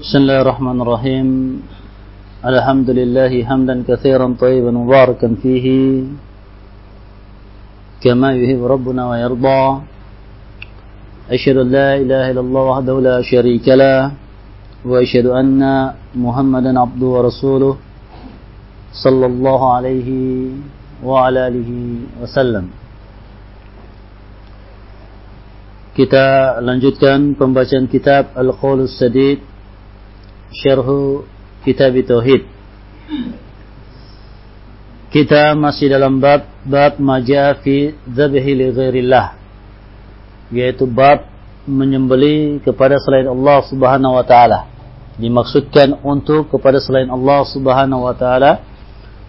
بسم الله الرحمن الرحيم. الحمد لله حمدا كثيرا طيبا مباركا فيه كما يحب ربنا ويرضى. أشهد أن لا إله إلا الله وحده لا شريك له وأشهد أن محمدا عبده ورسوله صلى الله عليه وعلى آله وسلم. Kita lanjutkan pembacaan kitab Al-Qawlus Sadid Syarhu Kitab Tauhid. Kita masih dalam bab bab maja fi dzabhi li ghairillah. Yaitu bab menyembeli kepada selain Allah Subhanahu wa taala. Dimaksudkan untuk kepada selain Allah Subhanahu wa taala.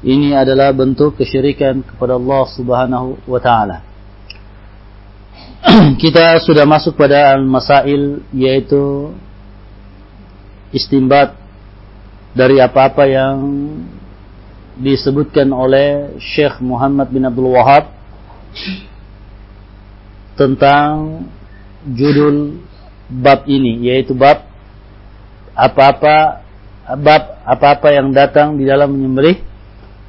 Ini adalah bentuk kesyirikan kepada Allah Subhanahu wa taala. kita sudah masuk pada al-masail yaitu istimbat dari apa-apa yang disebutkan oleh Syekh Muhammad bin Abdul Wahab tentang judul bab ini yaitu bab apa-apa bab apa-apa yang datang di dalam menyembelih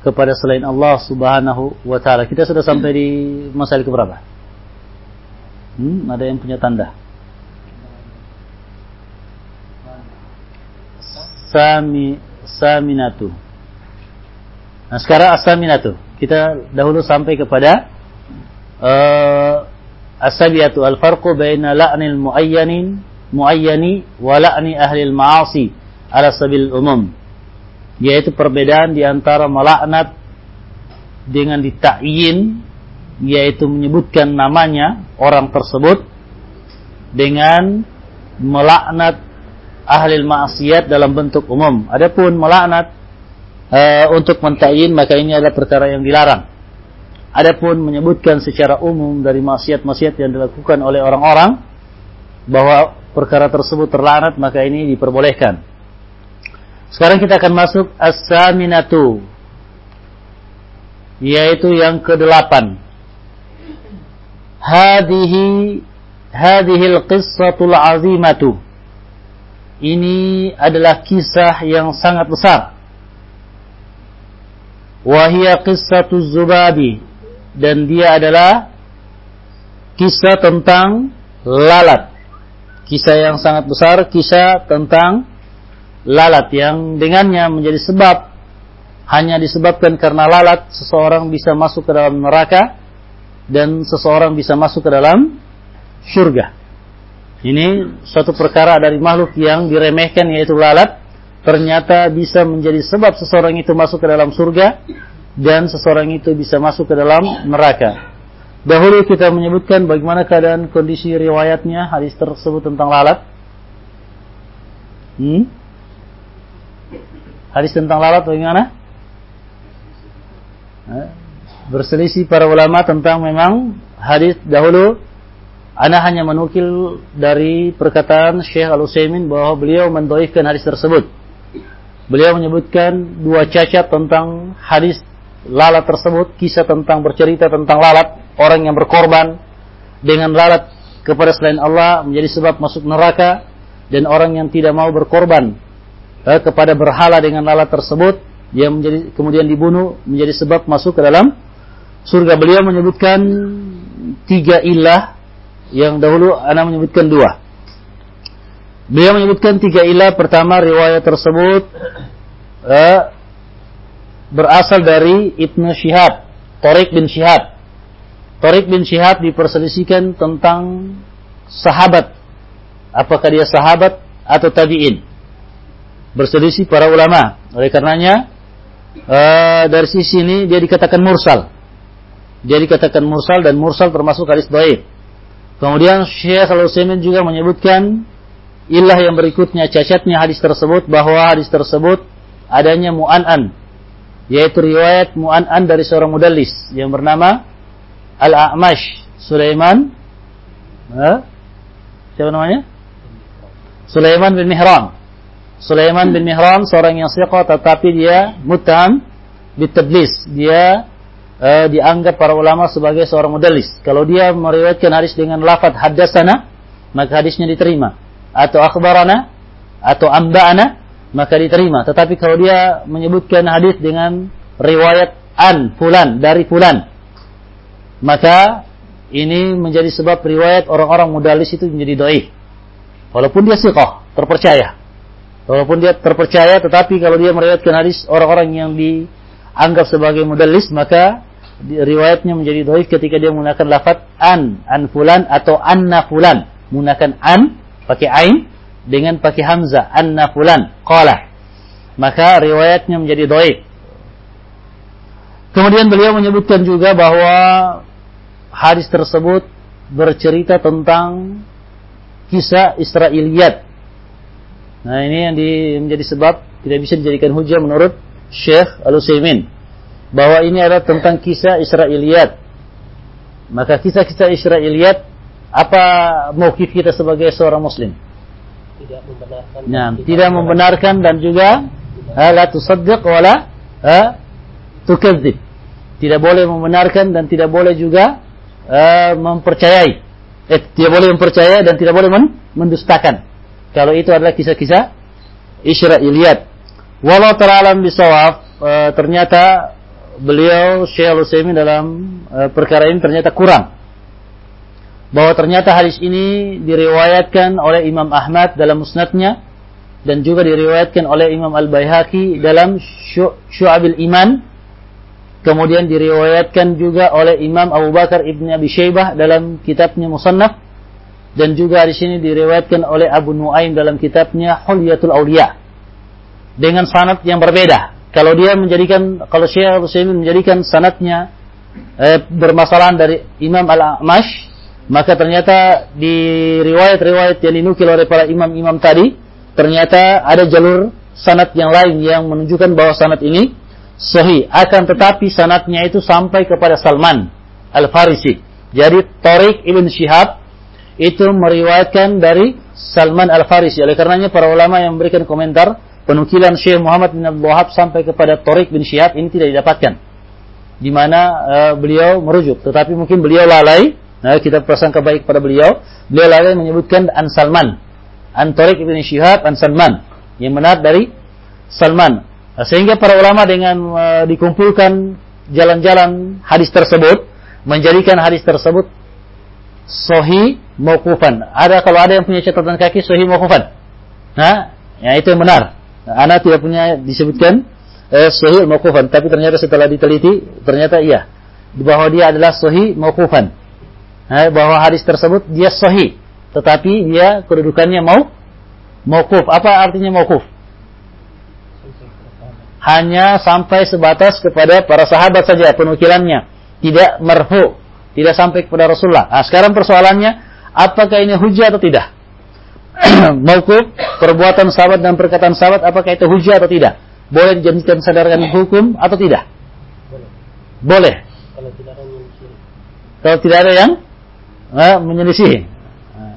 kepada selain Allah Subhanahu wa taala. Kita sudah sampai di masalah keberapa? Hmm, ada yang punya tanda. Sami Saminatu. Nah, sekarang Asaminatu. Kita dahulu sampai kepada uh, Asabiatu al-farqu baina la'nil muayyanin muayyani wa la'ni ahli al-ma'asi ala sabil umum. Yaitu perbedaan di antara melaknat dengan ditakyin yaitu menyebutkan namanya orang tersebut dengan melaknat ahli maksiat dalam bentuk umum. Adapun melaknat e, untuk mentayin maka ini adalah perkara yang dilarang. Adapun menyebutkan secara umum dari maksiat-maksiat yang dilakukan oleh orang-orang bahwa perkara tersebut terlaknat maka ini diperbolehkan. Sekarang kita akan masuk as-saminatu yaitu yang kedelapan hadhihi hadhil qissatul azimatu ini adalah kisah yang sangat besar. Wahia qissatuz zubabi. Dan dia adalah kisah tentang lalat. Kisah yang sangat besar kisah tentang lalat yang dengannya menjadi sebab. Hanya disebabkan karena lalat seseorang bisa masuk ke dalam neraka dan seseorang bisa masuk ke dalam surga. Ini suatu perkara dari makhluk yang diremehkan yaitu lalat ternyata bisa menjadi sebab seseorang itu masuk ke dalam surga dan seseorang itu bisa masuk ke dalam neraka. Dahulu kita menyebutkan bagaimana keadaan kondisi riwayatnya hadis tersebut tentang lalat. Hmm? Hadis tentang lalat bagaimana? berselisih para ulama tentang memang hadis dahulu ana hanya menukil dari perkataan Syekh Al-Utsaimin bahwa beliau mendoifkan hadis tersebut. Beliau menyebutkan dua cacat tentang hadis lalat tersebut, kisah tentang bercerita tentang lalat, orang yang berkorban dengan lalat kepada selain Allah menjadi sebab masuk neraka dan orang yang tidak mau berkorban eh, kepada berhala dengan lalat tersebut yang menjadi kemudian dibunuh menjadi sebab masuk ke dalam surga beliau menyebutkan tiga ilah yang dahulu anak menyebutkan dua. Beliau menyebutkan tiga ilah pertama riwayat tersebut eh, berasal dari Ibnu Syihab, Torik bin Syihab. Torik bin Syihab diperselisihkan tentang sahabat. Apakah dia sahabat atau tabi'in? Berselisih para ulama. Oleh karenanya, uh, dari sisi ini dia dikatakan mursal. Dia dikatakan mursal dan mursal termasuk hadis dhaif. Kemudian Syekh Al-Utsaimin juga menyebutkan ilah yang berikutnya cacatnya hadis tersebut bahwa hadis tersebut adanya mu'an'an yaitu riwayat mu'an'an dari seorang mudallis yang bernama Al-A'mash Sulaiman eh? siapa namanya? Sulaiman bin Mihran Sulaiman bin Mihran seorang yang siqah tetapi dia mutam bitadlis dia uh, dianggap para ulama sebagai seorang modelis. Kalau dia meriwayatkan hadis dengan lafaz haddatsana, maka hadisnya diterima. Atau akhbarana, atau amba'ana maka diterima. Tetapi kalau dia menyebutkan hadis dengan riwayat an fulan dari fulan maka ini menjadi sebab riwayat orang-orang mudalis itu menjadi doi. Walaupun dia siqah, terpercaya. Walaupun dia terpercaya tetapi kalau dia meriwayatkan hadis orang-orang yang dianggap sebagai mudalis maka riwayatnya menjadi doi ketika dia menggunakan lafaz an, an fulan atau anna fulan. Menggunakan an pakai ain dengan pakai hamzah anna fulan qala. Maka riwayatnya menjadi doi. Kemudian beliau menyebutkan juga bahwa hadis tersebut bercerita tentang kisah Israiliyat. Nah ini yang di, menjadi sebab tidak bisa dijadikan hujah menurut Syekh Al-Utsaimin bahwa ini adalah tentang kisah Israiliyat. Maka kisah-kisah Israiliyat apa mauqif kita sebagai seorang muslim? Tidak membenarkan. Nah, tidak membenarkan dan juga la tusaddiq wala tukadzib. Tidak boleh membenarkan dan tidak boleh juga uh, mempercayai. Eh, tidak boleh mempercayai dan tidak boleh men mendustakan. Kalau itu adalah kisah-kisah Israiliyat. Walau teralam bisawab, uh, ternyata beliau Syekh Al-Utsaimin dalam uh, perkara ini ternyata kurang. Bahwa ternyata hadis ini diriwayatkan oleh Imam Ahmad dalam musnadnya dan juga diriwayatkan oleh Imam Al-Baihaqi dalam Syu'abil Iman Kemudian diriwayatkan juga oleh Imam Abu Bakar Ibn Abi Syaibah dalam kitabnya Musannaf dan juga di sini diriwayatkan oleh Abu Nuaim dalam kitabnya Hulyatul Auliya dengan sanad yang berbeda. Kalau dia menjadikan kalau Syekh Utsaimin menjadikan sanadnya eh, bermasalahan dari Imam Al-Amash, maka ternyata di riwayat-riwayat yang dinukil oleh para imam-imam tadi ternyata ada jalur sanad yang lain yang menunjukkan bahwa sanad ini sahih akan tetapi sanatnya itu sampai kepada Salman Al-Farisi. Jadi Tariq Ibn Shihab itu meriwayatkan dari Salman Al-Farisi. Oleh karenanya para ulama yang memberikan komentar penukilan Syekh Muhammad bin Abdul Wahab sampai kepada Tariq bin Shihab ini tidak didapatkan. Di mana uh, beliau merujuk, tetapi mungkin beliau lalai. Nah, kita prasangka baik kepada beliau. Beliau lalai menyebutkan An Salman, An Tariq bin Shihab, An Salman. Yang benar dari Salman. Nah, sehingga para ulama dengan uh, dikumpulkan jalan-jalan hadis tersebut menjadikan hadis tersebut sohi mauqufan. Ada kalau ada yang punya catatan kaki sohi mauqufan. Nah, ya itu yang benar. Anak tidak punya disebutkan eh, sohi tapi ternyata setelah diteliti ternyata iya bahwa dia adalah sohi mauqufan. Nah, bahwa hadis tersebut dia sohi, tetapi dia kedudukannya mau mauquf. Apa artinya mauquf? hanya sampai sebatas kepada para sahabat saja penukilannya, tidak marfu, tidak sampai kepada Rasulullah. Nah, sekarang persoalannya, apakah ini hujah atau tidak? Mauquf perbuatan sahabat dan perkataan sahabat apakah itu hujah atau tidak? Boleh dijadikan sadarkan hukum atau tidak? Boleh. Kalau tidak ada yang Kalau tidak ada yang eh, menyelisih. Nah,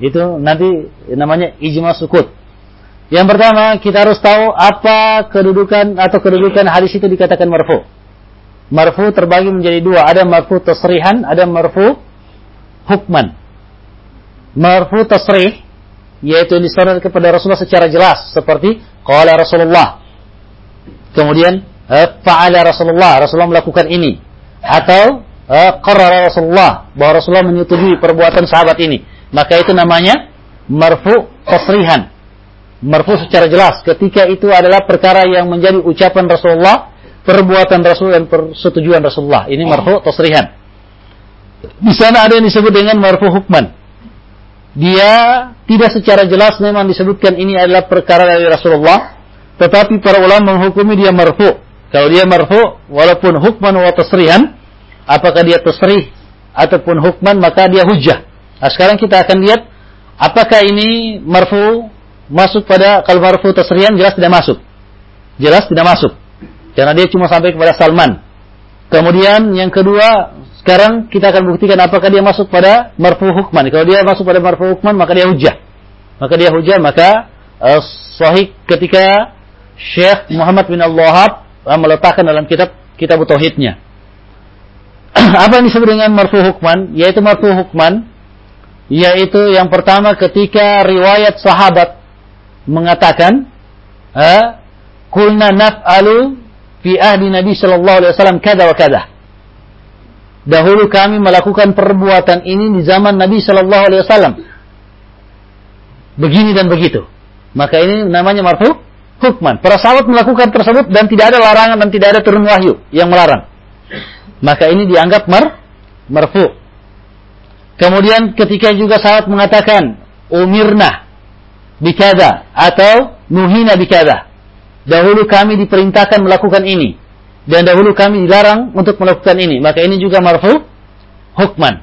itu nanti namanya ijma sukut. Yang pertama, kita harus tahu apa kedudukan atau kedudukan hadis itu dikatakan marfu. Marfu terbagi menjadi dua, ada marfu tasrihan, ada marfu hukman. Marfu tasrih yaitu yang disandarkan kepada Rasulullah secara jelas seperti qala Rasulullah. Kemudian eh, fa'ala Rasulullah, Rasulullah melakukan ini atau eh, qarrara Rasulullah bahwa Rasulullah menyetujui perbuatan sahabat ini. Maka itu namanya marfu tasrihan marfu secara jelas ketika itu adalah perkara yang menjadi ucapan Rasulullah, perbuatan Rasul dan persetujuan Rasulullah. Ini marfu tasrihan. Di sana ada yang disebut dengan marfu hukman. Dia tidak secara jelas memang disebutkan ini adalah perkara dari Rasulullah, tetapi para ulama menghukumi dia marfu. Kalau dia marfu, walaupun hukman wa tasrihan, apakah dia tasrih ataupun hukman, maka dia hujah. Nah, sekarang kita akan lihat apakah ini marfu masuk pada kalau marfu tasrihan jelas tidak masuk. Jelas tidak masuk. Karena dia cuma sampai kepada Salman. Kemudian yang kedua, sekarang kita akan buktikan apakah dia masuk pada marfu hukman. Kalau dia masuk pada marfu hukman, maka dia hujah. Maka dia hujah, maka uh, sahih ketika Syekh Muhammad bin Al-Wahab uh, meletakkan dalam kitab kitab tauhidnya. Apa yang disebut dengan marfu hukman? Yaitu marfu hukman yaitu yang pertama ketika riwayat sahabat mengatakan, "Kulna naf'alu fi ahdi Nabi sallallahu alaihi wasallam kada wa kada." Dahulu kami melakukan perbuatan ini di zaman Nabi sallallahu alaihi wasallam. Begini dan begitu. Maka ini namanya marfu hukman. Para sahabat melakukan tersebut dan tidak ada larangan dan tidak ada turun wahyu yang melarang. Maka ini dianggap mar marfu. Kemudian ketika juga sahabat mengatakan umirna bikada atau nuhina bikada. Dahulu kami diperintahkan melakukan ini dan dahulu kami dilarang untuk melakukan ini. Maka ini juga marfu hukman.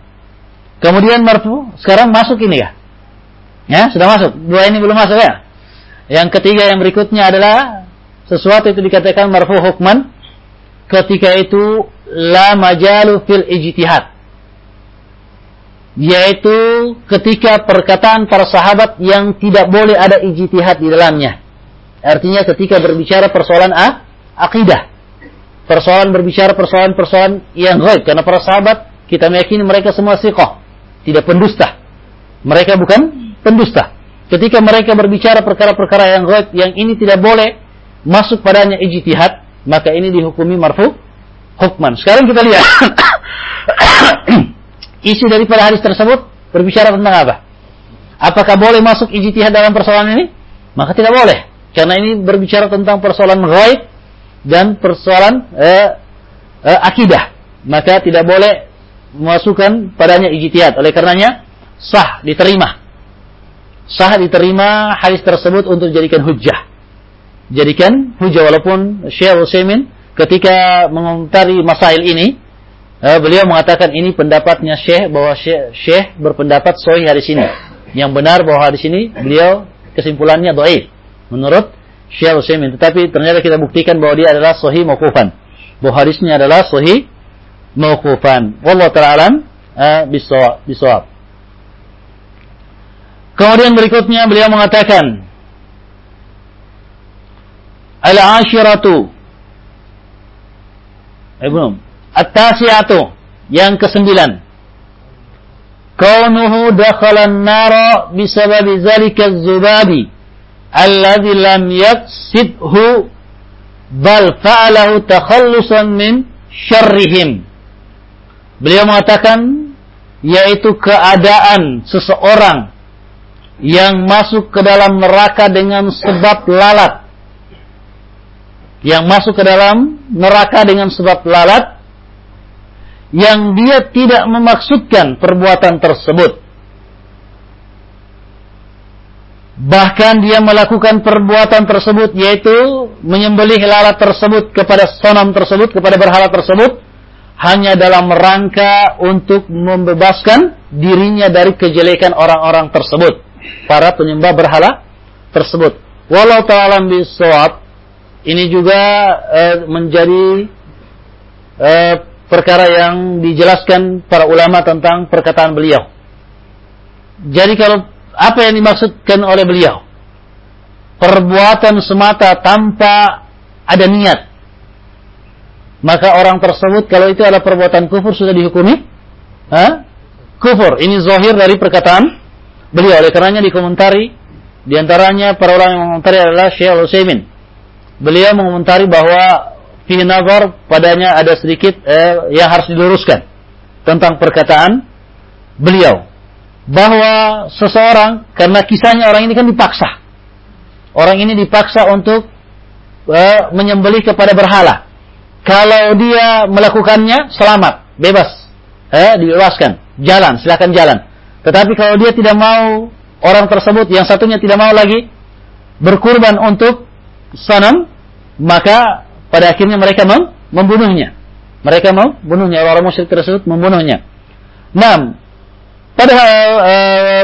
Kemudian marfu sekarang masuk ini ya. Ya, sudah masuk. Dua ini belum masuk ya. Yang ketiga yang berikutnya adalah sesuatu itu dikatakan marfu hukman ketika itu la majalu fil ijtihad yaitu ketika perkataan para sahabat yang tidak boleh ada ijtihad di dalamnya. Artinya ketika berbicara persoalan a, akidah. Persoalan berbicara persoalan-persoalan yang gaib karena para sahabat kita meyakini mereka semua siqah, tidak pendusta. Mereka bukan pendusta. Ketika mereka berbicara perkara-perkara yang gaib yang ini tidak boleh masuk padanya ijtihad, maka ini dihukumi marfu hukman. Sekarang kita lihat isi daripada hadis tersebut berbicara tentang apa? Apakah boleh masuk ijtihad dalam persoalan ini? Maka tidak boleh. Karena ini berbicara tentang persoalan gaib dan persoalan eh, eh, akidah. Maka tidak boleh memasukkan padanya ijtihad. Oleh karenanya sah diterima. Sah diterima hadis tersebut untuk dijadikan hujjah. Jadikan hujjah walaupun Syekh Utsaimin ketika mengomentari masail ini Eh, beliau mengatakan ini pendapatnya Syekh bahwa Syekh, Syekh berpendapat sahih hadis ini. Yang benar bahwa hadis ini beliau kesimpulannya dhaif menurut Syekh Utsaimin. Tetapi ternyata kita buktikan bahwa dia adalah sahih mauqufan. Bahwa hadisnya adalah sahih mauqufan. Wallahu taala alam bisawab. Kemudian berikutnya beliau mengatakan Al-ashiratu Eh belum At-tasi'atu yang kesembilan. Kaunuhu dakhalan nara bisababi zalika az-zubabi alladhi lam yaksidhu bal fa'alahu takhallusan min syarrihim. Beliau mengatakan yaitu keadaan seseorang yang masuk ke dalam neraka dengan sebab lalat. Yang masuk ke dalam neraka dengan sebab lalat yang dia tidak memaksudkan perbuatan tersebut. Bahkan dia melakukan perbuatan tersebut yaitu menyembelih lalat tersebut kepada sonam tersebut, kepada berhala tersebut hanya dalam rangka untuk membebaskan dirinya dari kejelekan orang-orang tersebut, para penyembah berhala tersebut. Walau ta'ala bisawab, ini juga eh, menjadi eh, perkara yang dijelaskan para ulama tentang perkataan beliau. Jadi kalau apa yang dimaksudkan oleh beliau? Perbuatan semata tanpa ada niat. Maka orang tersebut kalau itu adalah perbuatan kufur sudah dihukumi ha? kufur. Ini zahir dari perkataan beliau. Oleh karenanya dikomentari di antaranya para ulama yang mengomentari adalah Syekh Al-Utsaimin. Beliau mengomentari bahwa fi nazar padanya ada sedikit eh, yang harus diluruskan tentang perkataan beliau bahwa seseorang karena kisahnya orang ini kan dipaksa. Orang ini dipaksa untuk eh, menyembelih kepada berhala. Kalau dia melakukannya selamat bebas. Eh, dibebaskan jalan silakan jalan. Tetapi kalau dia tidak mau orang tersebut yang satunya tidak mau lagi berkurban untuk sanam maka pada akhirnya mereka mem membunuhnya. Mereka membunuhnya orang musyrik tersebut membunuhnya. Nam, padahal uh,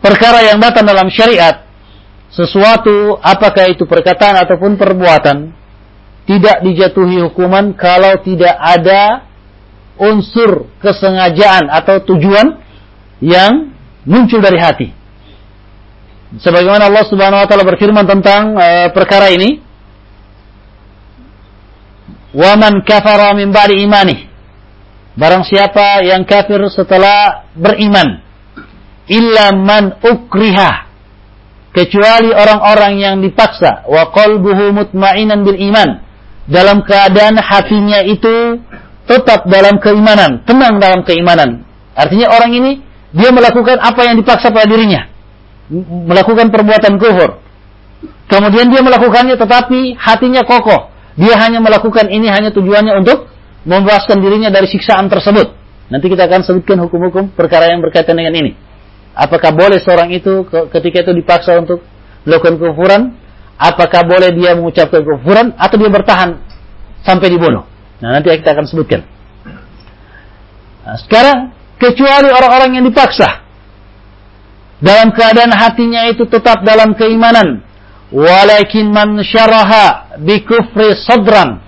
perkara yang datang dalam syariat sesuatu apakah itu perkataan ataupun perbuatan tidak dijatuhi hukuman kalau tidak ada unsur kesengajaan atau tujuan yang muncul dari hati. Sebagaimana Allah Subhanahu wa taala berfirman tentang uh, perkara ini, Waman kafara min ba'di. Barang siapa yang kafir setelah beriman. Illa man ukriha. kecuali orang-orang yang dipaksa wa qalbuhu mutmainan bil iman dalam keadaan hatinya itu tetap dalam keimanan, tenang dalam keimanan. Artinya orang ini dia melakukan apa yang dipaksa pada dirinya. Melakukan perbuatan kufur. Kemudian dia melakukannya tetapi hatinya kokoh. Dia hanya melakukan ini hanya tujuannya untuk membebaskan dirinya dari siksaan tersebut. Nanti kita akan sebutkan hukum-hukum perkara yang berkaitan dengan ini. Apakah boleh seorang itu ketika itu dipaksa untuk melakukan kekufuran? Apakah boleh dia mengucapkan kekufuran atau dia bertahan sampai dibunuh? Nah, nanti kita akan sebutkan. Nah, sekarang kecuali orang-orang yang dipaksa dalam keadaan hatinya itu tetap dalam keimanan walakin man syaraha bi kufri sadran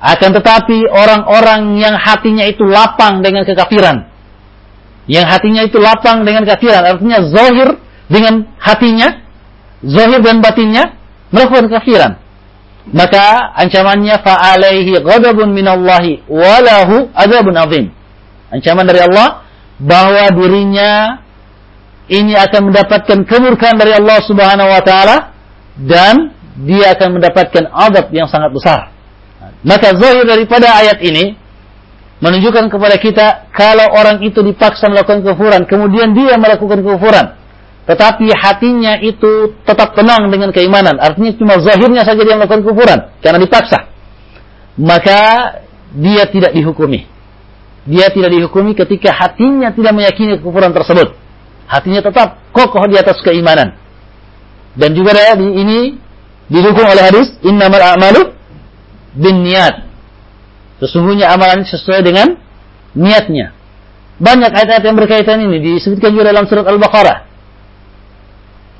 akan tetapi orang-orang yang hatinya itu lapang dengan kekafiran. Yang hatinya itu lapang dengan kafiran artinya zahir dengan hatinya zahir dan batinnya melakukan kafiran maka ancamannya fa'alaihi ghadabun minallahi walahu adzabun azim. Ancaman dari Allah bahwa dirinya ini akan mendapatkan kemurkaan dari Allah Subhanahu wa taala dan dia akan mendapatkan azab yang sangat besar. Maka zahir daripada ayat ini menunjukkan kepada kita kalau orang itu dipaksa melakukan kekufuran, kemudian dia melakukan kekufuran, tetapi hatinya itu tetap tenang dengan keimanan, artinya cuma zahirnya saja dia melakukan kekufuran karena dipaksa, maka dia tidak dihukumi. Dia tidak dihukumi ketika hatinya tidak meyakini kekufuran tersebut. Hatinya tetap kokoh di atas keimanan. Dan juga ini didukung oleh hadis innamal a'malu bin niat Sesungguhnya amalan sesuai dengan niatnya. Banyak ayat-ayat yang berkaitan ini disebutkan juga dalam surat Al-Baqarah.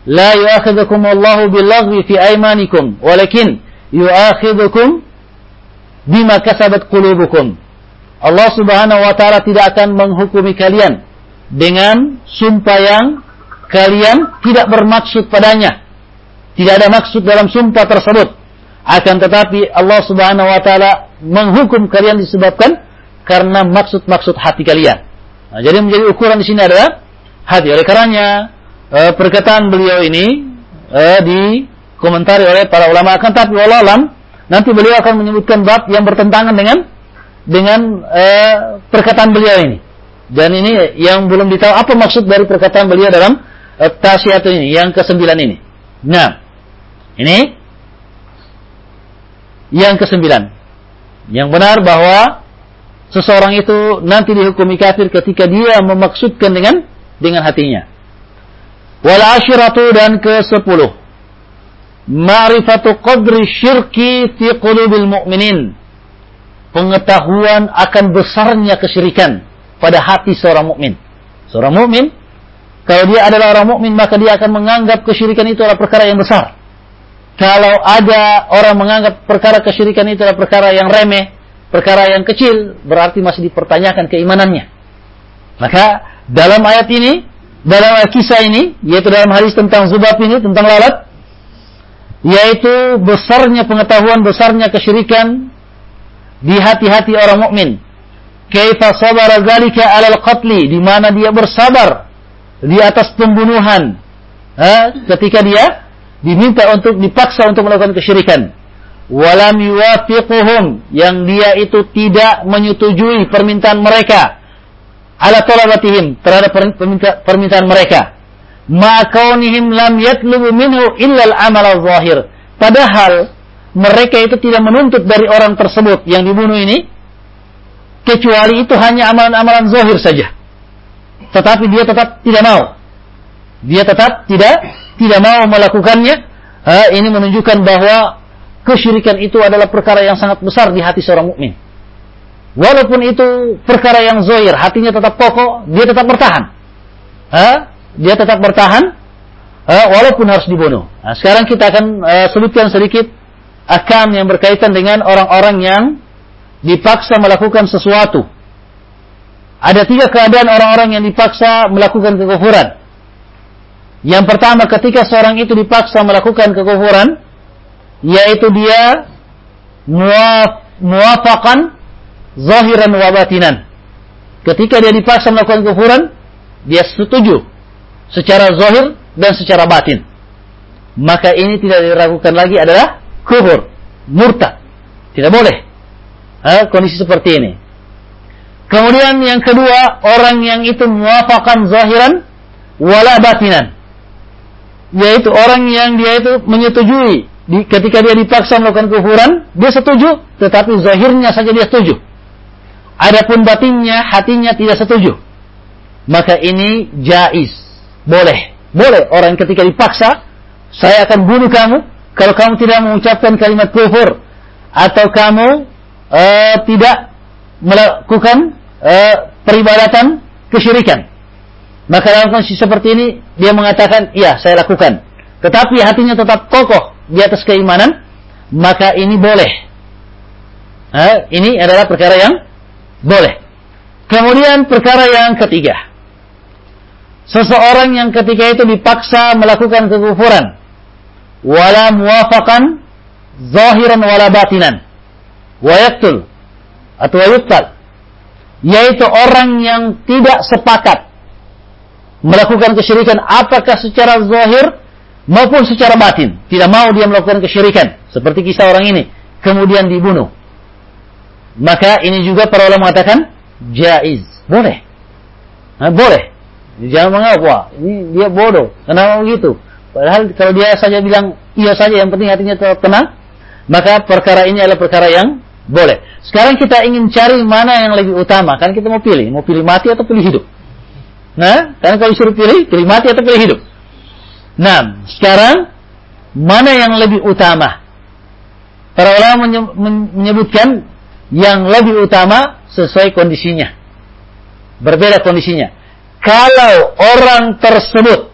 La yu'akhidhukum Allahu bil-laghwi fi aymanikum, walakin yu'akhidhukum bima kasabat qulubukum. Allah Subhanahu wa taala tidak akan menghukumi kalian dengan sumpah yang kalian tidak bermaksud padanya. Tidak ada maksud dalam sumpah tersebut. Akan tetapi Allah Subhanahu wa taala menghukum kalian disebabkan karena maksud-maksud hati kalian. Nah, jadi menjadi ukuran di sini adalah hati. Oleh karenanya e, perkataan beliau ini e, dikomentari oleh para ulama akan tapi alam nanti beliau akan menyebutkan bab yang bertentangan dengan dengan e, perkataan beliau ini. Dan ini yang belum ditahu apa maksud dari perkataan beliau dalam e, ini yang kesembilan ini. Nah, ini yang kesembilan. Yang benar bahwa seseorang itu nanti dihukumi kafir ketika dia memaksudkan dengan dengan hatinya. Wal ashiratu dan ke sepuluh. Ma'rifatu qadri syirki fi qulubil mu'minin. Pengetahuan akan besarnya kesyirikan pada hati seorang mukmin. Seorang mukmin kalau dia adalah orang mukmin maka dia akan menganggap kesyirikan itu adalah perkara yang besar kalau ada orang menganggap perkara kesyirikan itu adalah perkara yang remeh, perkara yang kecil, berarti masih dipertanyakan keimanannya. Maka dalam ayat ini, dalam kisah ini, yaitu dalam hadis tentang zubab ini, tentang lalat, yaitu besarnya pengetahuan, besarnya kesyirikan di hati-hati orang mukmin. Kaifa sabara zalika alal qatli, di mana dia bersabar di atas pembunuhan. Ha? ketika dia diminta untuk dipaksa untuk melakukan kesyirikan. Walam yuwafiquhum yang dia itu tidak menyetujui permintaan mereka ala talabatihim terhadap permintaan mereka. Ma kaunihim lam yatlubu minhu illa al-amal zahir Padahal mereka itu tidak menuntut dari orang tersebut yang dibunuh ini kecuali itu hanya amalan-amalan zahir saja. Tetapi dia tetap tidak mau. Dia tetap tidak tidak mau melakukannya, ha, ini menunjukkan bahwa kesyirikan itu adalah perkara yang sangat besar di hati seorang mukmin. Walaupun itu perkara yang zohir, hatinya tetap kokoh, dia tetap bertahan. Ha? Dia tetap bertahan, ha? walaupun harus dibunuh. Nah, sekarang kita akan uh, sebutkan sedikit akam yang berkaitan dengan orang-orang yang dipaksa melakukan sesuatu. Ada tiga keadaan orang-orang yang dipaksa melakukan kekufuran. Yang pertama ketika seorang itu dipaksa melakukan kekufuran, yaitu dia muaf, muafakan zahiran wa batinan. Ketika dia dipaksa melakukan kekufuran, dia setuju secara zahir dan secara batin. maka ini tidak diragukan lagi adalah kufur, murtad. Tidak boleh. Ha, kondisi seperti ini. Kemudian yang kedua, orang yang itu muafakan zahiran wala batinan. Yaitu orang yang dia itu menyetujui di, ketika dia dipaksa melakukan kufuran, dia setuju, tetapi zahirnya saja dia setuju. Adapun batinnya, hatinya tidak setuju. Maka ini jais, boleh. Boleh orang ketika dipaksa, saya akan bunuh kamu kalau kamu tidak mengucapkan kalimat kufur atau kamu uh, tidak melakukan uh, peribadatan kesyirikan. Maka dalam kondisi seperti ini dia mengatakan, iya saya lakukan. Tetapi hatinya tetap kokoh di atas keimanan, maka ini boleh. Uh, ini adalah perkara yang boleh. Kemudian perkara yang ketiga. Seseorang yang ketika itu dipaksa melakukan kekufuran wala muwafaqan zahiran wala batinan wa yaktul atau yuktal yaitu orang yang tidak sepakat melakukan kesyirikan apakah secara zahir maupun secara batin. Tidak mau dia melakukan kesyirikan. Seperti kisah orang ini kemudian dibunuh. Maka ini juga para ulama mengatakan jaiz. Boleh. Nah, boleh. Jangan menganggap wah ini dia bodoh. Kenapa begitu? Padahal kalau dia saja bilang iya saja yang penting hatinya tenang, maka perkara ini adalah perkara yang boleh. Sekarang kita ingin cari mana yang lebih utama. Kan kita mau pilih, mau pilih mati atau pilih hidup. Nah, karena kalau disuruh pilih, pilih mati atau pilih hidup. Nah, sekarang mana yang lebih utama? Para ulama menyebutkan yang lebih utama sesuai kondisinya. Berbeda kondisinya. Kalau orang tersebut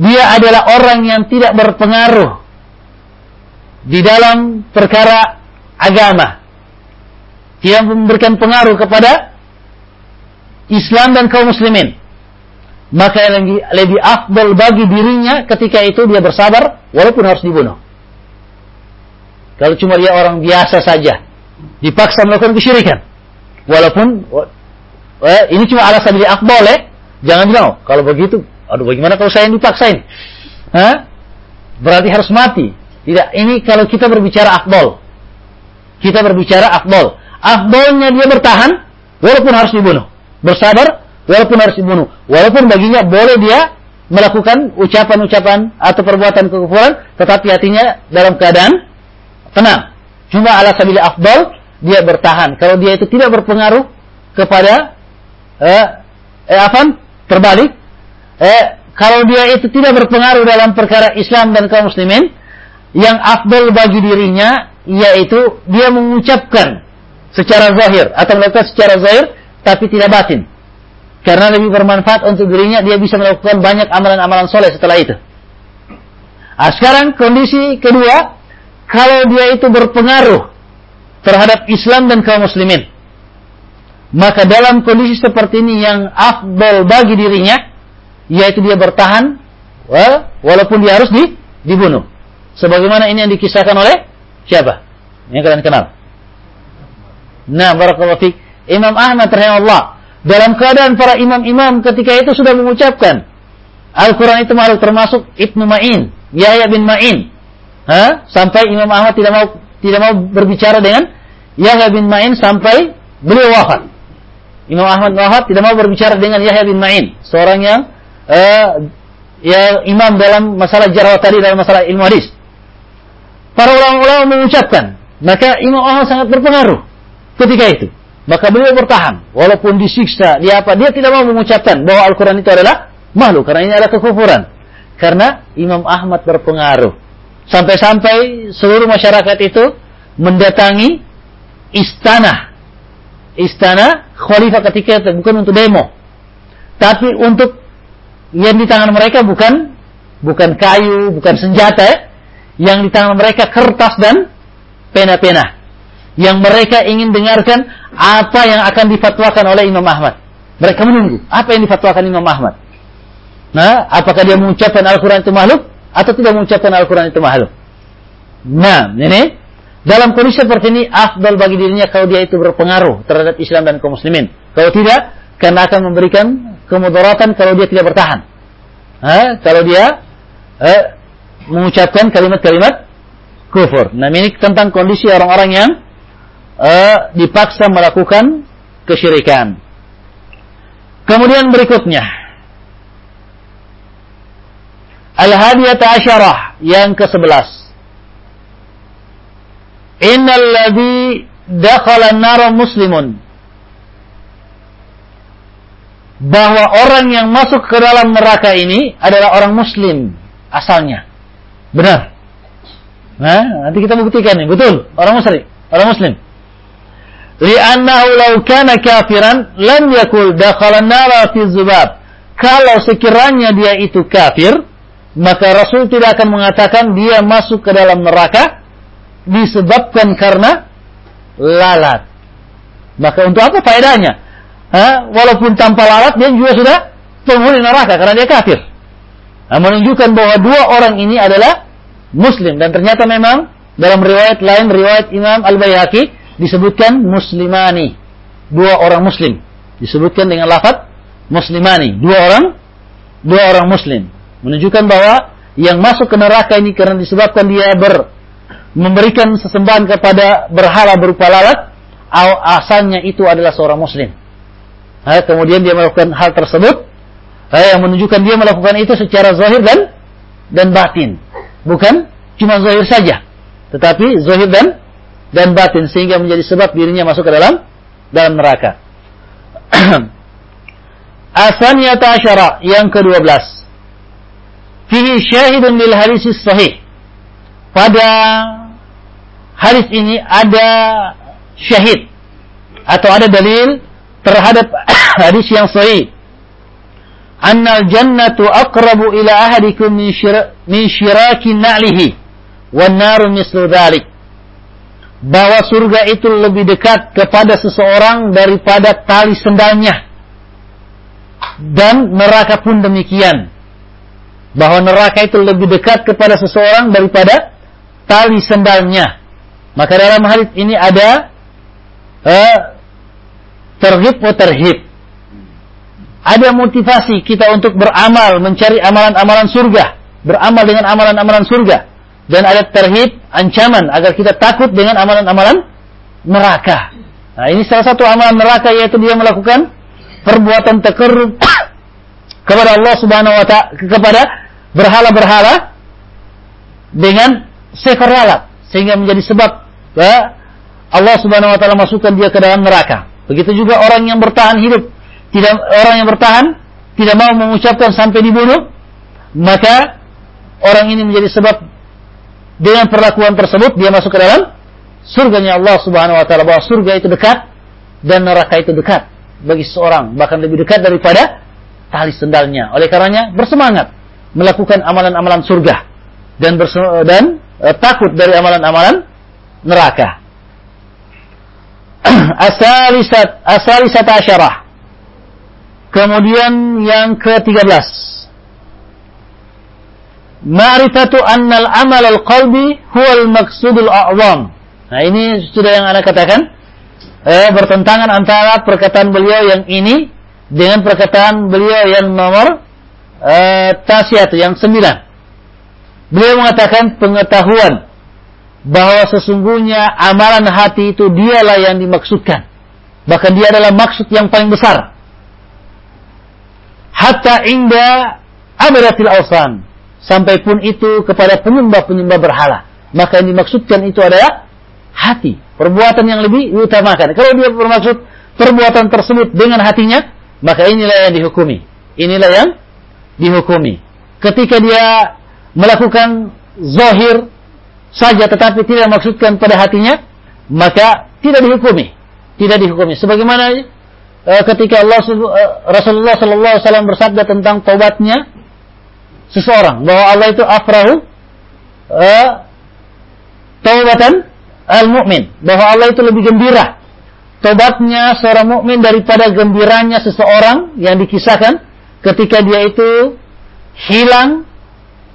dia adalah orang yang tidak berpengaruh di dalam perkara agama. Dia memberikan pengaruh kepada Islam dan kaum muslimin. Maka lebih, lebih afdal bagi dirinya ketika itu dia bersabar walaupun harus dibunuh. Kalau cuma dia orang biasa saja, dipaksa melakukan kesyirikan. Walaupun eh, ini cuma alasan dia afdal eh. Jangan bilang, oh, kalau begitu Aduh bagaimana kalau saya yang dipaksain? Hah? Berarti harus mati. Tidak, ini kalau kita berbicara afdol. Kita berbicara afdol. Afdolnya dia bertahan, walaupun harus dibunuh. Bersabar, walaupun harus dibunuh. Walaupun baginya boleh dia melakukan ucapan-ucapan atau perbuatan kekufuran, tetapi hatinya dalam keadaan tenang. Cuma ala sabili afdol, dia bertahan. Kalau dia itu tidak berpengaruh kepada eh, eh apa? Terbalik, eh, kalau dia itu tidak berpengaruh dalam perkara Islam dan kaum muslimin, yang afdal bagi dirinya yaitu dia mengucapkan secara zahir atau melakukan secara zahir tapi tidak batin. Karena lebih bermanfaat untuk dirinya, dia bisa melakukan banyak amalan-amalan soleh setelah itu. Nah, sekarang kondisi kedua, kalau dia itu berpengaruh terhadap Islam dan kaum muslimin, maka dalam kondisi seperti ini yang afdal bagi dirinya, yaitu dia bertahan walaupun dia harus di, dibunuh. Sebagaimana ini yang dikisahkan oleh siapa? Yang kalian kenal. Nah, barakallahu fiik. Imam Ahmad rahimahullah dalam keadaan para imam-imam ketika itu sudah mengucapkan Al-Quran itu makhluk termasuk Ibnu Ma'in, Yahya bin Ma'in. Sampai Imam Ahmad tidak mau tidak mau berbicara dengan Yahya bin Ma'in sampai beliau wafat. Imam Ahmad wafat tidak mau berbicara dengan Yahya bin Ma'in, seorang yang eh, ya imam dalam masalah jarah tadi dalam masalah ilmu hadis. Para ulama-ulama mengucapkan, maka Imam Ahmad sangat berpengaruh ketika itu. Maka beliau bertahan, walaupun disiksa, dia apa? Dia tidak mau mengucapkan bahwa Al-Quran itu adalah makhluk, karena ini adalah kekufuran. Karena Imam Ahmad berpengaruh. Sampai-sampai seluruh masyarakat itu mendatangi istana. Istana khalifah ketika itu, bukan untuk demo. Tapi untuk yang di tangan mereka bukan bukan kayu, bukan senjata, ya. yang di tangan mereka kertas dan pena-pena. Yang mereka ingin dengarkan apa yang akan difatwakan oleh Imam Ahmad. Mereka menunggu apa yang difatwakan Imam Ahmad. Nah, apakah dia mengucapkan Al-Quran itu makhluk atau tidak mengucapkan Al-Quran itu makhluk? Nah, ini dalam kondisi seperti ini afdal bagi dirinya kalau dia itu berpengaruh terhadap Islam dan kaum muslimin. Kalau tidak, karena akan memberikan kemudaratan kalau dia tidak bertahan. Ha? Kalau dia eh, mengucapkan kalimat-kalimat kufur. Nah ini tentang kondisi orang-orang yang eh, dipaksa melakukan kesyirikan. Kemudian berikutnya Al-Hadiyata Asyarah yang ke-11 Innal ladzi dakhala an-nar muslimun bahwa orang yang masuk ke dalam neraka ini adalah orang muslim asalnya. Benar. Nah, nanti kita buktikan nih, betul. Orang muslim, orang muslim. Li'annahu law kana kafiran lam yakul dakhala an-nar fi zubab. Kalau sekiranya dia itu kafir, maka Rasul tidak akan mengatakan dia masuk ke dalam neraka disebabkan karena lalat. Maka untuk apa faedahnya? Ha? Walaupun tanpa lalat dia juga sudah penghuni neraka karena dia kafir. Nah, menunjukkan bahwa dua orang ini adalah muslim dan ternyata memang dalam riwayat lain riwayat Imam Al Baihaqi disebutkan muslimani. Dua orang muslim. Disebutkan dengan lafaz muslimani. Dua orang dua orang muslim. Menunjukkan bahwa yang masuk ke neraka ini karena disebabkan dia ber memberikan sesembahan kepada berhala berupa lalat, asalnya itu adalah seorang muslim. Nah, kemudian dia melakukan hal tersebut, nah, yang menunjukkan dia melakukan itu secara zahir dan dan batin, bukan cuma zahir saja, tetapi zahir dan dan batin sehingga menjadi sebab dirinya masuk ke dalam dalam neraka. Asaniyata asyara yang ke-12. Fihi syahidun lil hadis sahih. Pada hadis ini ada syahid atau ada dalil terhadap hadis yang sahih. Annal jannatu aqrabu ila ahadikum min, syira, min na'lihi wan naru mislu dhalik. Bahwa surga itu lebih dekat kepada seseorang daripada tali sendalnya. Dan neraka pun demikian. Bahwa neraka itu lebih dekat kepada seseorang daripada tali sendalnya. Maka dalam hadis ini ada uh, terhib atau terhib. Ada motivasi kita untuk beramal, mencari amalan-amalan surga, beramal dengan amalan-amalan surga. Dan ada terhib, ancaman agar kita takut dengan amalan-amalan neraka. Nah, ini salah satu amalan neraka yaitu dia melakukan perbuatan teker kepada Allah Subhanahu wa taala kepada berhala-berhala dengan seekor lalat sehingga menjadi sebab ya, Allah Subhanahu wa taala masukkan dia ke dalam neraka. Begitu juga orang yang bertahan hidup, tidak orang yang bertahan tidak mau mengucapkan sampai dibunuh, maka orang ini menjadi sebab dengan perlakuan tersebut dia masuk ke dalam surganya Allah Subhanahu wa taala bahwa surga itu dekat dan neraka itu dekat bagi seorang bahkan lebih dekat daripada tali sendalnya. Oleh karenanya bersemangat melakukan amalan-amalan surga dan dan uh, takut dari amalan-amalan neraka. asalisat asalisat asyarah. Kemudian yang ke-13. Ma'rifatu annal amal al-qalbi huwa al-maqsudul a'zam. Nah, ini sudah yang Anda katakan eh, bertentangan antara perkataan beliau yang ini dengan perkataan beliau yang nomor eh, tasiat yang sembilan. Beliau mengatakan pengetahuan bahwa sesungguhnya amalan hati itu dialah yang dimaksudkan. Bahkan dia adalah maksud yang paling besar. Hatta inda abadatil awsan. Sampai pun itu kepada penyembah-penyembah berhala. Maka yang dimaksudkan itu adalah hati. Perbuatan yang lebih diutamakan. Kalau dia bermaksud perbuatan tersebut dengan hatinya, maka inilah yang dihukumi. Inilah yang dihukumi. Ketika dia melakukan zahir saja tetapi tidak maksudkan pada hatinya, maka tidak dihukumi. Tidak dihukumi. Sebagaimana e, ketika Allah e, Rasulullah sallallahu alaihi wasallam bersabda tentang taubatnya seseorang bahwa Allah itu afrahu e, taubatan al-mu'min, bahwa Allah itu lebih gembira tobatnya seorang mukmin daripada gembiranya seseorang yang dikisahkan ketika dia itu hilang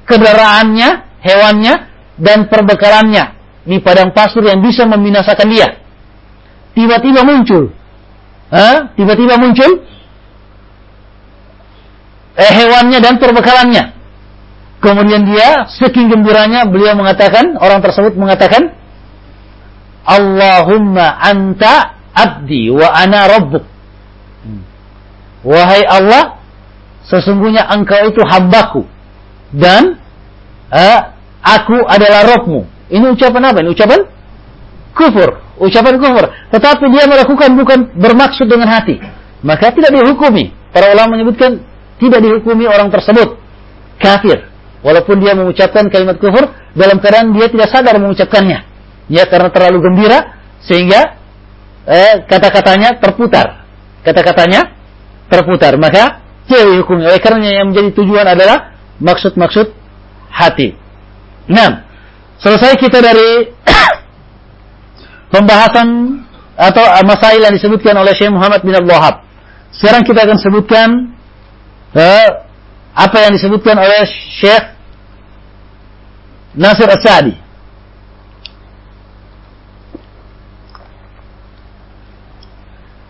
kendaraannya, hewannya, dan perbekalannya di padang pasir yang bisa membinasakan dia. Tiba-tiba muncul, tiba-tiba muncul eh, hewannya dan perbekalannya. Kemudian dia saking gembiranya beliau mengatakan, orang tersebut mengatakan, Allahumma anta abdi wa ana rabbuk. Hmm. Wahai Allah, sesungguhnya engkau itu hambaku dan uh, aku adalah rohmu. Ini ucapan apa? Ini ucapan kufur. Ucapan kufur. Tetapi dia melakukan bukan bermaksud dengan hati. Maka tidak dihukumi. Para ulama menyebutkan tidak dihukumi orang tersebut kafir. Walaupun dia mengucapkan kalimat kufur dalam keadaan dia tidak sadar mengucapkannya. Ya karena terlalu gembira sehingga eh, kata-katanya terputar. Kata-katanya terputar. Maka tidak dihukumi. Oleh karena yang menjadi tujuan adalah maksud-maksud hati. Nah, selesai kita dari pembahasan atau masail yang disebutkan oleh Syekh Muhammad bin Abdul Wahab. Sekarang kita akan sebutkan uh, apa yang disebutkan oleh Syekh Nasir As-Sa'di.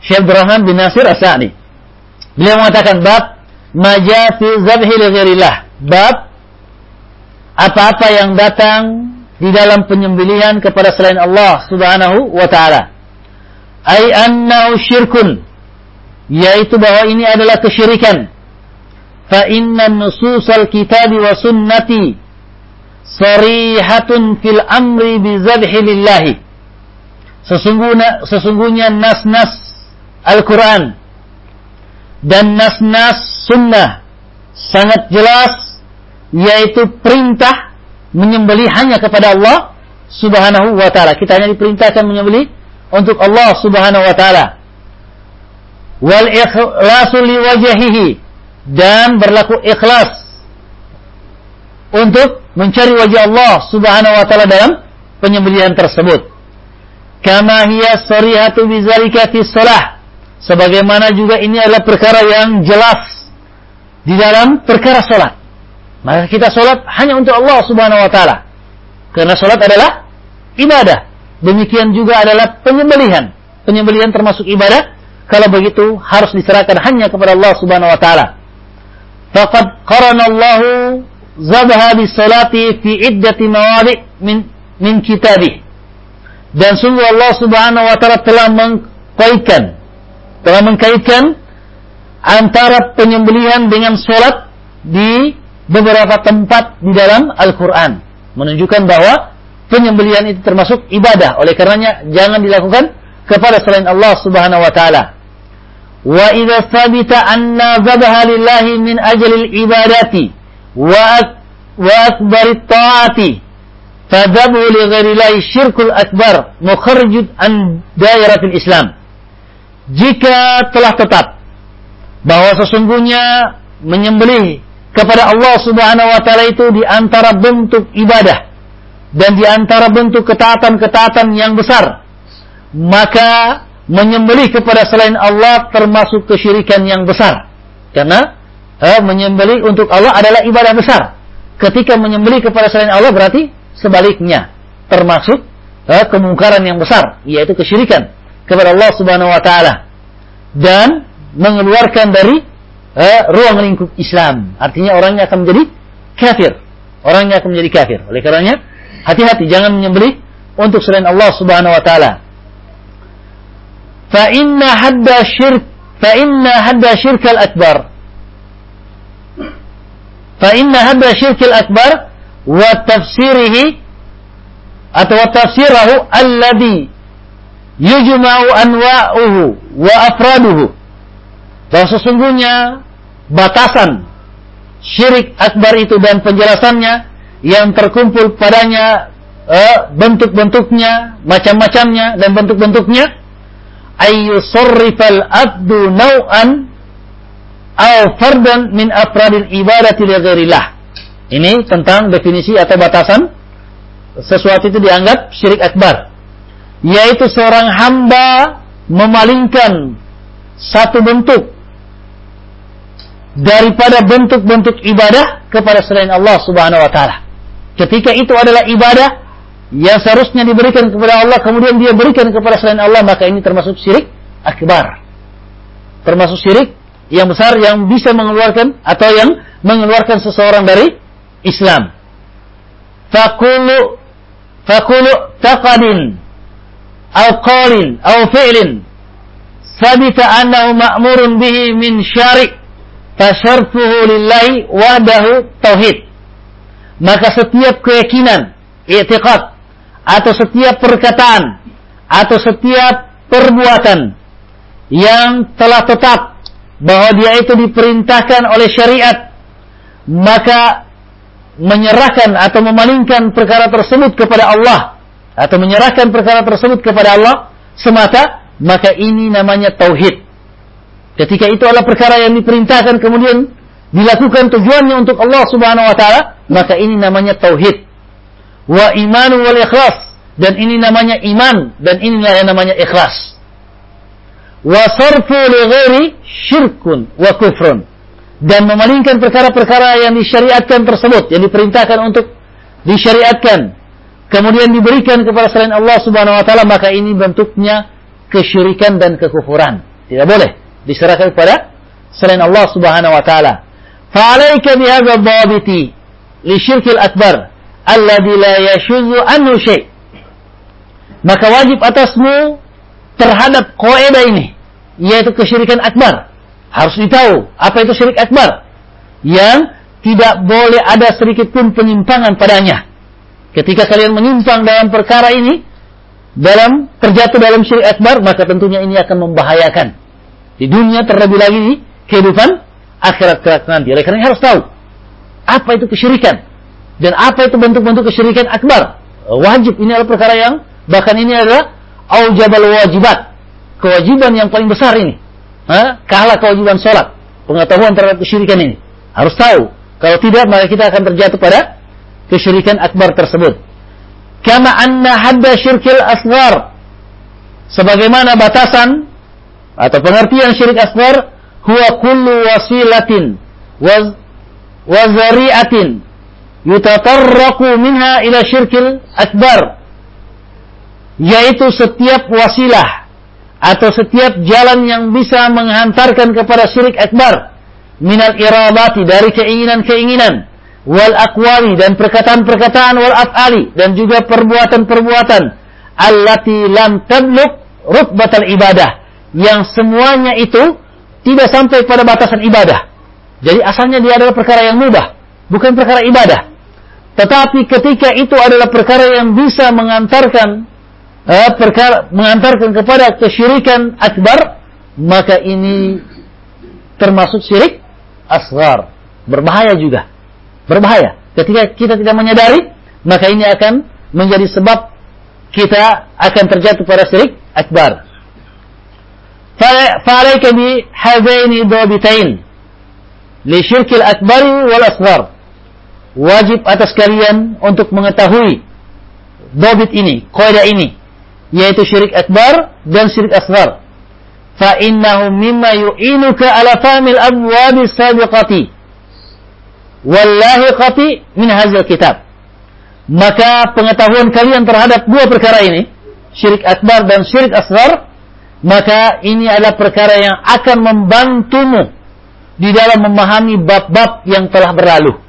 Syekh Abdurrahman bin Nasir As-Sa'di. Beliau mengatakan bab majasi zabhi li. Bab apa-apa yang datang di dalam penyembelihan kepada selain Allah Subhanahu wa taala. Ai annahu syirkun yaitu bahwa ini adalah kesyirikan fa inna nususal kitabi wa sunnati sarihatun fil amri bi zabhi lillahi sesungguhnya sesungguhnya nas-nas Al-Qur'an dan nas-nas sunnah sangat jelas yaitu perintah menyembelih hanya kepada Allah Subhanahu wa taala. Kita hanya diperintahkan menyembelih untuk Allah Subhanahu wa taala wal ikhlasu liwajhihi dan berlaku ikhlas untuk mencari wajah Allah Subhanahu wa taala dalam penyembelihan tersebut. Kama hiya sarihatu bizalika fi shalah. Sebagaimana juga ini adalah perkara yang jelas di dalam perkara salat. Maka kita salat hanya untuk Allah Subhanahu wa taala. Karena salat adalah ibadah. Demikian juga adalah penyembelihan. Penyembelihan termasuk ibadah kalau begitu harus diserahkan hanya kepada Allah Subhanahu wa taala. Faqad qarana Allah zabaha bisalati fi iddati mawadi' min min kitabih. Dan sungguh Allah Subhanahu wa taala telah mengkaitkan telah mengkaitkan antara penyembelihan dengan salat di beberapa tempat di dalam Al-Qur'an. Menunjukkan bahwa penyembelihan itu termasuk ibadah. Oleh karenanya jangan dilakukan kepada selain Allah Subhanahu wa taala. Wa idza sabita anna zabaha lillahi min ajlil ibadati akbar taati fadabu li ghairillahi syirkul akbar mukharrijun an dairatil Islam jika telah tetap bahwa sesungguhnya menyembelih kepada Allah Subhanahu wa taala itu di antara bentuk ibadah dan di antara bentuk ketaatan-ketaatan yang besar maka menyembelih kepada selain Allah termasuk kesyirikan yang besar. Karena eh, menyembelih untuk Allah adalah ibadah besar. Ketika menyembelih kepada selain Allah berarti sebaliknya, termasuk eh, kemungkaran yang besar, yaitu kesyirikan kepada Allah Subhanahu wa taala dan mengeluarkan dari eh, ruang lingkup Islam. Artinya orangnya akan menjadi kafir. Orangnya akan menjadi kafir. Oleh karenanya, hati-hati jangan menyembelih untuk selain Allah Subhanahu wa taala. Fa inna hadda syirk fa inna hadda syirkal akbar fa inna hadda syirkil akbar wa tafsirihi atau wa tafsirahu alladhi yujma'u anwa'uhu wa afraduhu. Bahwa sesungguhnya batasan syirik akbar itu dan penjelasannya yang terkumpul padanya eh, bentuk-bentuknya macam-macamnya dan bentuk-bentuknya ayyusarrifal abdu naw'an aw fardan min afradil ibadati li. Ini tentang definisi atau batasan sesuatu itu dianggap syirik akbar. Yaitu seorang hamba memalingkan satu bentuk daripada bentuk-bentuk ibadah kepada selain Allah Subhanahu wa taala. Ketika itu adalah ibadah, yang seharusnya diberikan kepada Allah kemudian dia berikan kepada selain Allah maka ini termasuk syirik akbar termasuk syirik yang besar yang bisa mengeluarkan atau yang mengeluarkan seseorang dari Islam. Fakulu fakulu taqadin au qalin au fi'lin sabita annahu ma'murun bihi min syari' fasyarfuhu lillahi wadahu tauhid. Maka setiap keyakinan, i'tiqad atau setiap perkataan atau setiap perbuatan yang telah tetap bahwa dia itu diperintahkan oleh syariat maka menyerahkan atau memalingkan perkara tersebut kepada Allah atau menyerahkan perkara tersebut kepada Allah semata, maka ini namanya tauhid. Ketika itu adalah perkara yang diperintahkan kemudian dilakukan tujuannya untuk Allah Subhanahu wa taala, maka ini namanya tauhid. Wa imanu wal ikhlas dan ini namanya iman dan inilah yang namanya ikhlas. Wa sarfu li syirkun wa kufrun dan memalingkan perkara-perkara yang disyariatkan tersebut yang diperintahkan untuk disyariatkan kemudian diberikan kepada selain Allah Subhanahu wa taala maka ini bentuknya kesyirikan dan kekufuran. Tidak boleh diserahkan kepada selain Allah Subhanahu wa taala. Fa'alaika bihadza dhabiti li syirkil akbar alladhi la yashuzzu anhu syai'. Maka wajib atasmu terhadap kaidah ini yaitu kesyirikan akbar. Harus ditahu apa itu syirik akbar yang tidak boleh ada sedikit pun penyimpangan padanya ketika kalian menyimpang dalam perkara ini, dalam terjatuh dalam syirik akbar, maka tentunya ini akan membahayakan di dunia terlebih lagi di kehidupan akhirat kelak nanti. Oleh karena harus tahu apa itu kesyirikan dan apa itu bentuk-bentuk kesyirikan akbar. Wajib ini adalah perkara yang bahkan ini adalah aujabal wajibat. Kewajiban yang paling besar ini. Ha? Kalah kewajiban sholat. Pengetahuan terhadap kesyirikan ini. Harus tahu. Kalau tidak, maka kita akan terjatuh pada kesyirikan akbar tersebut. Kama anna hadda syirkil asghar. Sebagaimana batasan atau pengertian syirik asghar huwa kullu wasilatin wa zari'atin yutatarraqu minha ila syirkil akbar yaitu setiap wasilah atau setiap jalan yang bisa menghantarkan kepada syirik akbar. Minal iradati dari keinginan-keinginan. Wal aqwali dan perkataan-perkataan wal af'ali. Dan juga perbuatan-perbuatan. Allati lam tabluk rutbatal ibadah. Yang semuanya itu tidak sampai pada batasan ibadah. Jadi asalnya dia adalah perkara yang mudah, bukan perkara ibadah. Tetapi ketika itu adalah perkara yang bisa mengantarkan eh, perkara mengantarkan kepada kesyirikan akbar, maka ini termasuk syirik asgar, berbahaya juga berbahaya. Ketika kita tidak menyadari, maka ini akan menjadi sebab kita akan terjatuh pada syirik akbar. فعليك بهذين الضابطين لشرك الأكبر والأصغر wajib atas kalian untuk mengetahui dobit ini, kaidah ini, yaitu syirik akbar dan syirik asghar. Fa innahu mimma yu'inuka ala fahmil abwab sabiqati wallahiqati min hazil kitab. Maka pengetahuan kalian terhadap dua perkara ini, syirik akbar dan syirik asghar, maka ini adalah perkara yang akan membantumu di dalam memahami bab-bab yang telah berlalu.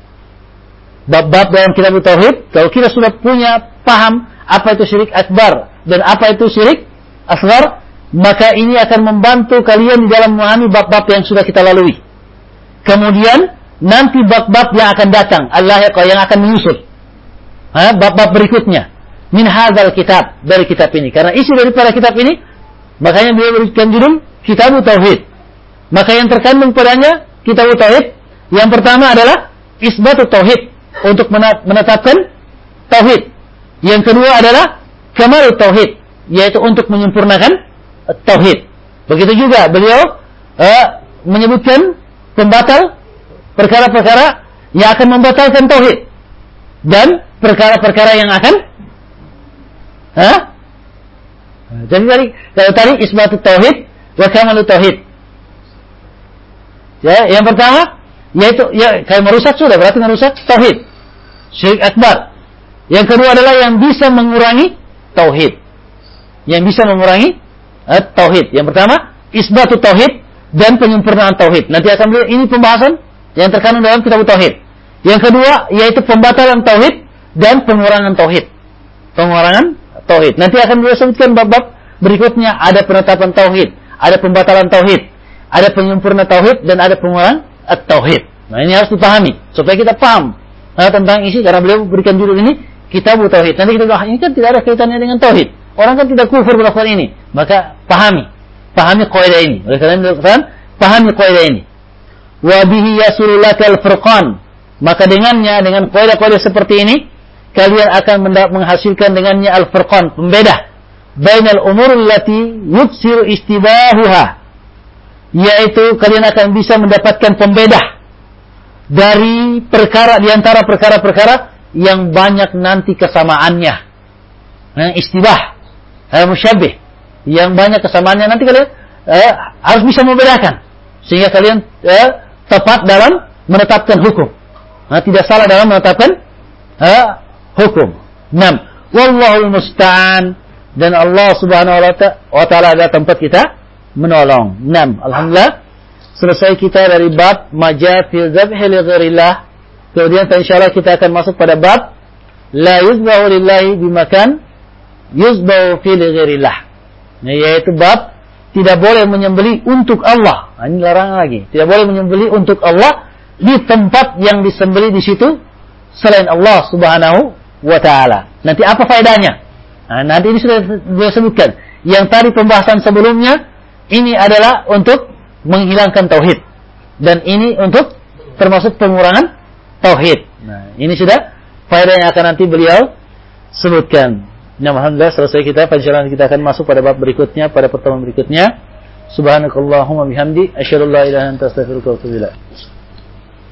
Bab-bab dalam kitab tauhid, kalau kita sudah punya paham apa itu syirik akbar dan apa itu syirik asghar, maka ini akan membantu kalian di dalam memahami bab-bab yang sudah kita lalui. Kemudian nanti bab-bab yang akan datang, Allah yang akan menyusul. Bab-bab berikutnya. Min hadzal kitab, dari kitab ini. Karena isi daripada kitab ini, makanya beliau berikan judul Kitab Tauhid. Maka yang terkandung padanya Kitab Tauhid, yang pertama adalah Isbatu Tauhid, untuk menetapkan Tauhid. Yang kedua adalah Kamal Tauhid, yaitu untuk menyempurnakan Tauhid. Begitu juga beliau uh, menyebutkan pembatal perkara-perkara yang akan membatalkan tauhid dan perkara-perkara yang akan Hah? Jadi tadi kalau tadi isbatut tauhid wa kamalut tauhid. Ya, yang pertama yaitu ya kayak merusak sudah berarti merusak tauhid. Syirik akbar. Yang kedua adalah yang bisa mengurangi tauhid. Yang bisa mengurangi uh, tauhid. Yang pertama isbatut tauhid dan penyempurnaan tauhid. Nanti akan ini pembahasan yang terkandung dalam kitab tauhid. Yang kedua yaitu pembatalan tauhid dan pengurangan tauhid. Pengurangan tauhid. Nanti akan beliau sebutkan bab-bab berikutnya ada penetapan tauhid, ada pembatalan tauhid, ada penyempurna tauhid dan ada pengurangan tauhid. Nah, ini harus dipahami supaya kita paham nah, tentang isi karena beliau berikan judul ini kitab tauhid. Nanti kita bilang ini kan tidak ada kaitannya dengan tauhid. Orang kan tidak kufur melakukan ini. Maka pahami. Pahami kaidah ini. Oleh karena katakan, pahami kaidah ini. Wa bihi furqan. Maka dengannya, dengan kaidah-kaidah seperti ini, kalian akan menghasilkan dengannya al-furqan, pembeda bainal umur allati yubsiru istibahuha yaitu kalian akan bisa mendapatkan pembeda dari perkara di antara perkara-perkara yang banyak nanti kesamaannya. Nah, istibah, eh, musyabih, yang banyak kesamaannya nanti kalian eh, harus bisa membedakan sehingga kalian eh, tepat dalam menetapkan hukum. Nah, tidak salah dalam menetapkan eh, hukum. 6. Wallahul musta'an dan Allah Subhanahu wa taala adalah tempat kita menolong. 6. Alhamdulillah selesai kita dari bab majafil dzabhi li ghairillah. Kemudian insyaallah kita akan masuk pada bab la yuzbahu lillahi bimakan yuzbahu fi ghairillah. Nah, yaitu bab tidak boleh menyembeli untuk Allah. Nah, ini larangan lagi. Tidak boleh menyembeli untuk Allah di tempat yang disembeli di situ selain Allah Subhanahu wa taala. Nanti apa faedahnya? Nah, nanti ini sudah beliau sebutkan. Yang tadi pembahasan sebelumnya ini adalah untuk menghilangkan tauhid dan ini untuk termasuk pengurangan tauhid. Nah, ini sudah faedah yang akan nanti beliau sebutkan. Nah, alhamdulillah selesai kita pelajaran kita akan masuk pada bab berikutnya pada pertemuan berikutnya. Subhanakallahumma bihamdi asyhadu an la ilaha illa anta astaghfiruka wa atubu ilaik.